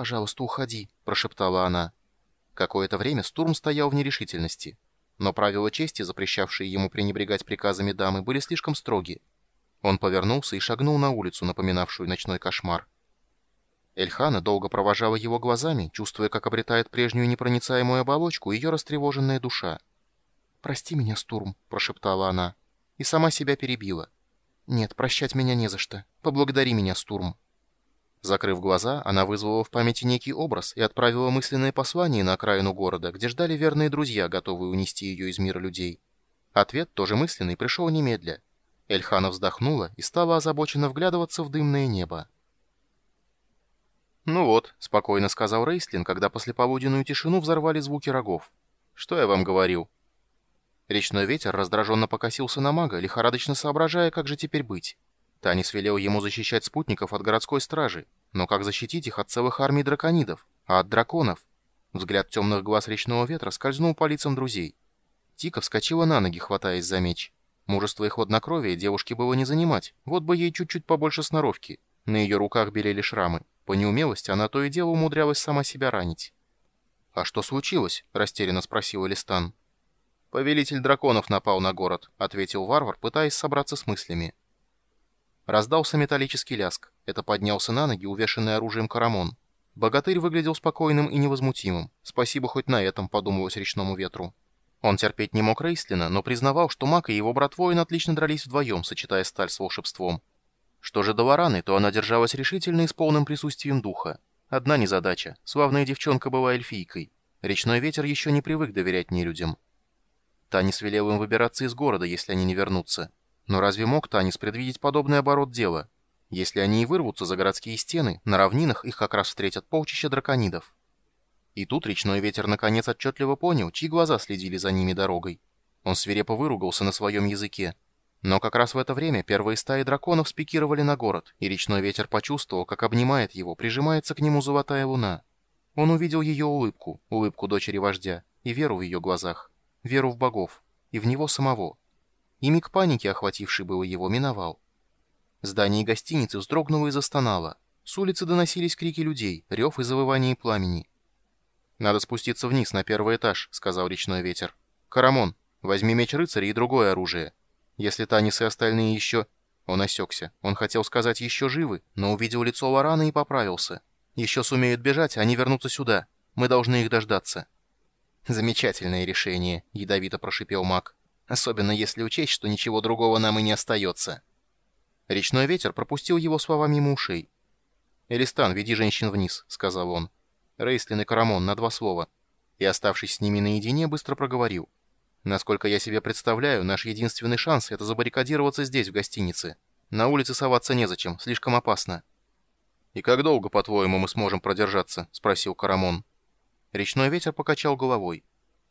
«Пожалуйста, уходи», — прошептала она. Какое-то время Стурм стоял в нерешительности. Но правила чести, запрещавшие ему пренебрегать приказами дамы, были слишком строги. Он повернулся и шагнул на улицу, напоминавшую ночной кошмар. Эльхана долго провожала его глазами, чувствуя, как обретает прежнюю непроницаемую оболочку ее растревоженная душа. «Прости меня, Стурм», — прошептала она, и сама себя перебила. «Нет, прощать меня не за что. Поблагодари меня, Стурм». Закрыв глаза, она вызвала в памяти некий образ и отправила мысленное послание на окраину города, где ждали верные друзья, готовые унести ее из мира людей. Ответ, тоже мысленный, пришел немедля. Эльхана вздохнула и стала озабоченно вглядываться в дымное небо. «Ну вот», — спокойно сказал Рейслин, когда послеполуденную тишину взорвали звуки рогов. «Что я вам говорил?» Речной ветер раздраженно покосился на мага, лихорадочно соображая, как же теперь быть. Танис велел ему защищать спутников от городской стражи, но как защитить их от целых армий драконидов, а от драконов? Взгляд темных глаз речного ветра скользнул по лицам друзей. Тика вскочила на ноги, хватаясь за меч. Мужество и хладнокровие девушке было не занимать, вот бы ей чуть-чуть побольше сноровки. На ее руках белели шрамы. По неумелости она то и дело умудрялась сама себя ранить. «А что случилось?» — растерянно спросил Элистан. «Повелитель драконов напал на город», — ответил варвар, пытаясь собраться с мыслями. Раздался металлический ляск. Это поднялся на ноги, увешанный оружием Карамон. Богатырь выглядел спокойным и невозмутимым. Спасибо хоть на этом, подумалось речному ветру. Он терпеть не мог Рейслина, но признавал, что Мак и его брат Воин отлично дрались вдвоем, сочетая сталь с волшебством. Что же до Вараны, то она держалась решительно и с полным присутствием духа. Одна незадача. Славная девчонка была эльфийкой. Речной ветер еще не привык доверять нелюдям. Танис велел им выбираться из города, если они не вернутся. Но разве мог Танис предвидеть подобный оборот дела? Если они и вырвутся за городские стены, на равнинах их как раз встретят полчища драконидов. И тут речной ветер наконец отчетливо понял, чьи глаза следили за ними дорогой. Он свирепо выругался на своем языке. Но как раз в это время первые стаи драконов спикировали на город, и речной ветер почувствовал, как обнимает его, прижимается к нему золотая луна. Он увидел ее улыбку, улыбку дочери вождя, и веру в ее глазах веру в богов, и в него самого. И миг паники, охвативший было его, миновал. Здание гостиницы вздрогнуло и застонало. С улицы доносились крики людей, рев и завывание пламени. «Надо спуститься вниз, на первый этаж», — сказал речной ветер. «Карамон, возьми меч рыцаря и другое оружие. Если Танис и остальные еще...» Он осекся. Он хотел сказать «еще живы», но увидел лицо Лорана и поправился. «Еще сумеют бежать, они вернутся сюда. Мы должны их дождаться». «Замечательное решение», — ядовито прошипел маг. «Особенно если учесть, что ничего другого нам и не остается». Речной ветер пропустил его слова мимо ушей. «Элистан, веди женщин вниз», — сказал он. Рейслин и Карамон на два слова. И, оставшись с ними наедине, быстро проговорил. «Насколько я себе представляю, наш единственный шанс — это забаррикадироваться здесь, в гостинице. На улице соваться незачем, слишком опасно». «И как долго, по-твоему, мы сможем продержаться?» — спросил Карамон. Речной ветер покачал головой.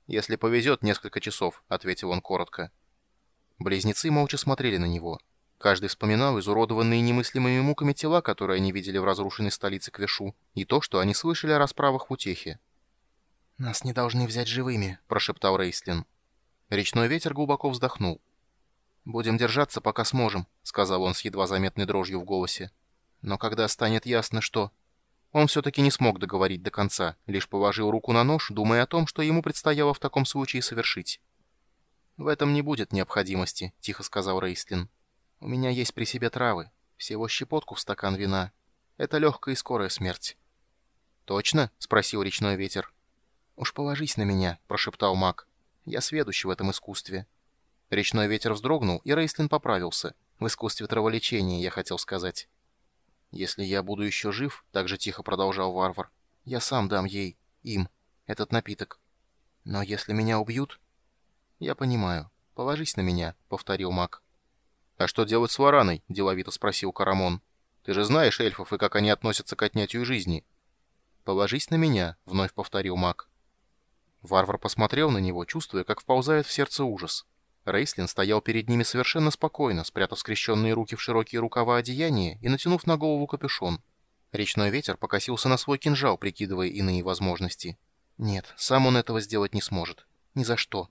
«Если повезет, несколько часов», — ответил он коротко. Близнецы молча смотрели на него. Каждый вспоминал изуродованные немыслимыми муками тела, которые они видели в разрушенной столице Квешу, и то, что они слышали о расправах в утехе. «Нас не должны взять живыми», — прошептал Рейслин. Речной ветер глубоко вздохнул. «Будем держаться, пока сможем», — сказал он с едва заметной дрожью в голосе. «Но когда станет ясно, что...» Он все-таки не смог договорить до конца, лишь положил руку на нож, думая о том, что ему предстояло в таком случае совершить. «В этом не будет необходимости», — тихо сказал Рейстлин. «У меня есть при себе травы, всего щепотку в стакан вина. Это легкая и скорая смерть». «Точно?» — спросил речной ветер. «Уж положись на меня», — прошептал маг. «Я сведущий в этом искусстве». Речной ветер вздрогнул, и Рейстлин поправился. «В искусстве траволечения, я хотел сказать». «Если я буду еще жив, — так же тихо продолжал варвар, — я сам дам ей, им, этот напиток. Но если меня убьют...» «Я понимаю. Положись на меня», — повторил маг. «А что делать с вараной?» — деловито спросил Карамон. «Ты же знаешь эльфов и как они относятся к отнятию жизни». «Положись на меня», — вновь повторил маг. Варвар посмотрел на него, чувствуя, как вползает в сердце ужас. Рейслин стоял перед ними совершенно спокойно, спрятав скрещенные руки в широкие рукава одеяния и натянув на голову капюшон. Речной ветер покосился на свой кинжал, прикидывая иные возможности. Нет, сам он этого сделать не сможет. Ни за что.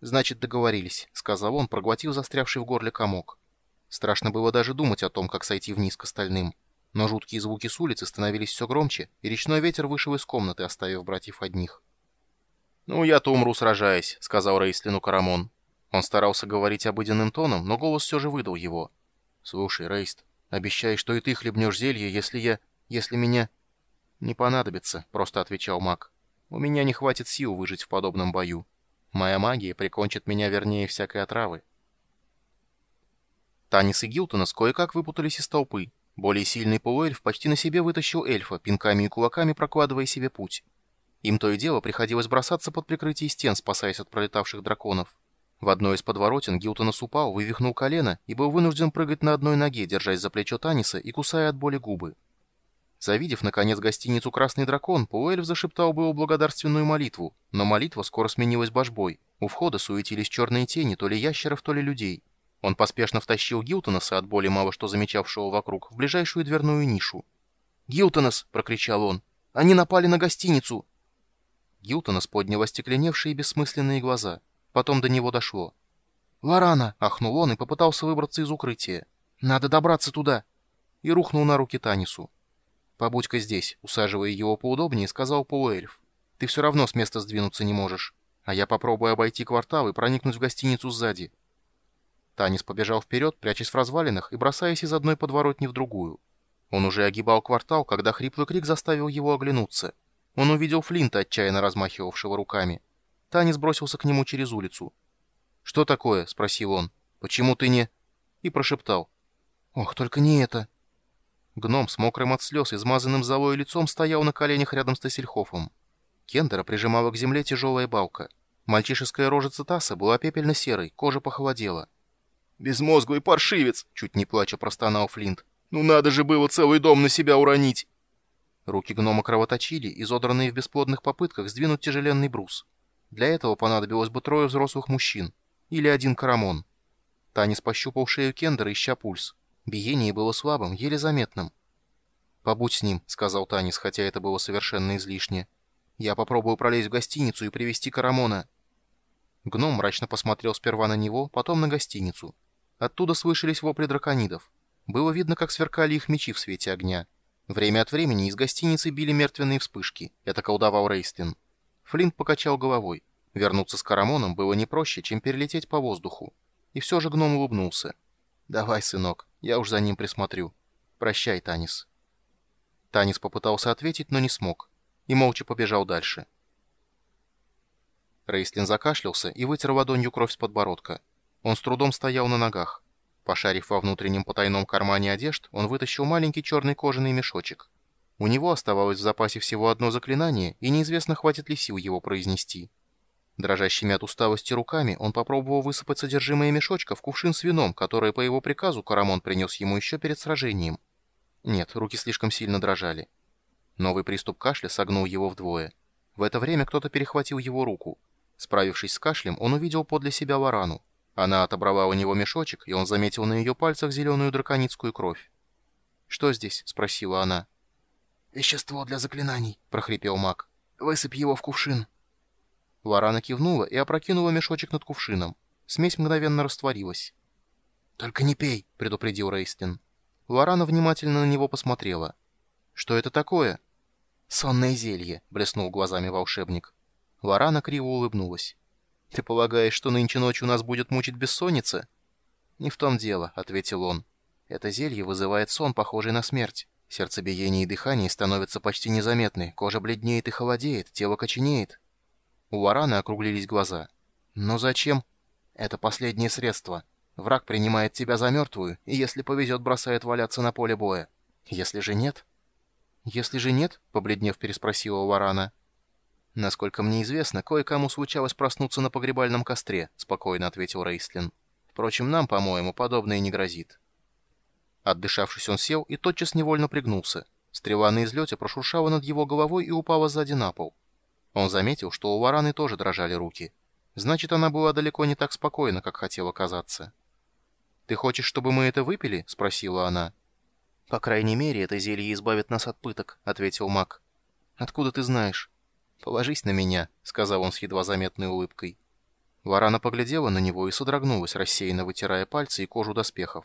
«Значит, договорились», — сказал он, проглотив застрявший в горле комок. Страшно было даже думать о том, как сойти вниз к остальным. Но жуткие звуки с улицы становились все громче, и речной ветер вышел из комнаты, оставив братьев одних. «Ну, я-то умру, сражаясь», — сказал Рейслину Карамон. Он старался говорить обыденным тоном, но голос все же выдал его. «Слушай, Рейст, обещай, что и ты хлебнешь зелье, если я... если меня...» «Не понадобится», — просто отвечал маг. «У меня не хватит сил выжить в подобном бою. Моя магия прикончит меня вернее всякой отравы». Танис и Гилтонас кое-как выпутались из толпы. Более сильный полуэльф почти на себе вытащил эльфа, пинками и кулаками прокладывая себе путь. Им то и дело приходилось бросаться под прикрытие стен, спасаясь от пролетавших драконов. В одной из подворотен Гилтонас упал, вывихнул колено и был вынужден прыгать на одной ноге, держась за плечо Таниса и кусая от боли губы. Завидев, наконец, гостиницу «Красный дракон», Пуэльф зашептал было благодарственную молитву, но молитва скоро сменилась божбой. У входа суетились черные тени то ли ящеров, то ли людей. Он поспешно втащил Гилтонаса, от боли мало что замечавшего вокруг, в ближайшую дверную нишу. «Гилтонас!» — прокричал он. «Они напали на гостиницу!» Гилтонас поднял остекленевшие бессмысленные глаза. Потом до него дошло. «Лорана!» — ахнул он и попытался выбраться из укрытия. «Надо добраться туда!» И рухнул на руки Танису. «Побудь-ка здесь», — усаживая его поудобнее, сказал полуэльф. «Ты все равно с места сдвинуться не можешь. А я попробую обойти квартал и проникнуть в гостиницу сзади». Танис побежал вперед, прячась в развалинах и бросаясь из одной подворотни в другую. Он уже огибал квартал, когда хриплый крик заставил его оглянуться. Он увидел Флинта, отчаянно размахивавшего руками. Танис бросился к нему через улицу. «Что такое?» — спросил он. «Почему ты не...» И прошептал. «Ох, только не это!» Гном с мокрым от слез, измазанным золой лицом, стоял на коленях рядом с Тессельхофом. Кендера прижимала к земле тяжелая балка. Мальчишеская рожица Тасса была пепельно-серой, кожа похолодела. «Безмозглый паршивец!» — чуть не плача простонал Флинт. «Ну надо же было целый дом на себя уронить!» Руки гнома кровоточили, изодранные в бесплодных попытках сдвинуть тяжеленный брус. Для этого понадобилось бы трое взрослых мужчин. Или один карамон. Танис пощупал шею Кендера, ища пульс. Биение было слабым, еле заметным. «Побудь с ним», — сказал Танис, хотя это было совершенно излишне. «Я попробую пролезть в гостиницу и привести Карамона». Гном мрачно посмотрел сперва на него, потом на гостиницу. Оттуда слышались вопли драконидов. Было видно, как сверкали их мечи в свете огня. Время от времени из гостиницы били мертвенные вспышки. Это колдовал Рейстлин. Флинт покачал головой. Вернуться с Карамоном было не проще, чем перелететь по воздуху. И все же гном улыбнулся. «Давай, сынок, я уж за ним присмотрю. Прощай, Танис». Танис попытался ответить, но не смог. И молча побежал дальше. Рейстлин закашлялся и вытер ладонью кровь с подбородка. Он с трудом стоял на ногах. Пошарив во внутреннем потайном кармане одежд, он вытащил маленький черный кожаный мешочек. У него оставалось в запасе всего одно заклинание, и неизвестно, хватит ли сил его произнести. Дрожащими от усталости руками он попробовал высыпать содержимое мешочка в кувшин с вином, которое по его приказу Карамон принес ему еще перед сражением. Нет, руки слишком сильно дрожали. Новый приступ кашля согнул его вдвое. В это время кто-то перехватил его руку. Справившись с кашлем, он увидел подле себя варану. Она отобрала у него мешочек, и он заметил на ее пальцах зеленую драконицкую кровь. «Что здесь?» — спросила она. «Вещество для заклинаний», — прохрипел маг. «Высыпь его в кувшин». Лорана кивнула и опрокинула мешочек над кувшином. Смесь мгновенно растворилась. «Только не пей», — предупредил Рейстлин. Лорана внимательно на него посмотрела. «Что это такое?» «Сонное зелье», — блеснул глазами волшебник. Лорана криво улыбнулась. «Ты полагаешь, что нынче ночью нас будет мучить бессонница?» «Не в том дело», — ответил он. «Это зелье вызывает сон, похожий на смерть. Сердцебиение и дыхание становятся почти незаметны, кожа бледнеет и холодеет, тело коченеет. У Варана округлились глаза. «Но зачем?» «Это последнее средство. Враг принимает тебя за мертвую, и если повезет, бросает валяться на поле боя. Если же нет...» «Если же нет?» — побледнев переспросила Варана. «Насколько мне известно, кое-кому случалось проснуться на погребальном костре», — спокойно ответил Рейстлин. «Впрочем, нам, по-моему, подобное не грозит». Отдышавшись, он сел и тотчас невольно пригнулся. Стрела на излете прошуршала над его головой и упала сзади на пол. Он заметил, что у Вараны тоже дрожали руки. Значит, она была далеко не так спокойна, как хотела казаться. «Ты хочешь, чтобы мы это выпили?» — спросила она. «По крайней мере, это зелье избавит нас от пыток», — ответил маг. «Откуда ты знаешь?» «Положись на меня», — сказал он с едва заметной улыбкой. Варана поглядела на него и содрогнулась, рассеянно вытирая пальцы и кожу доспехов.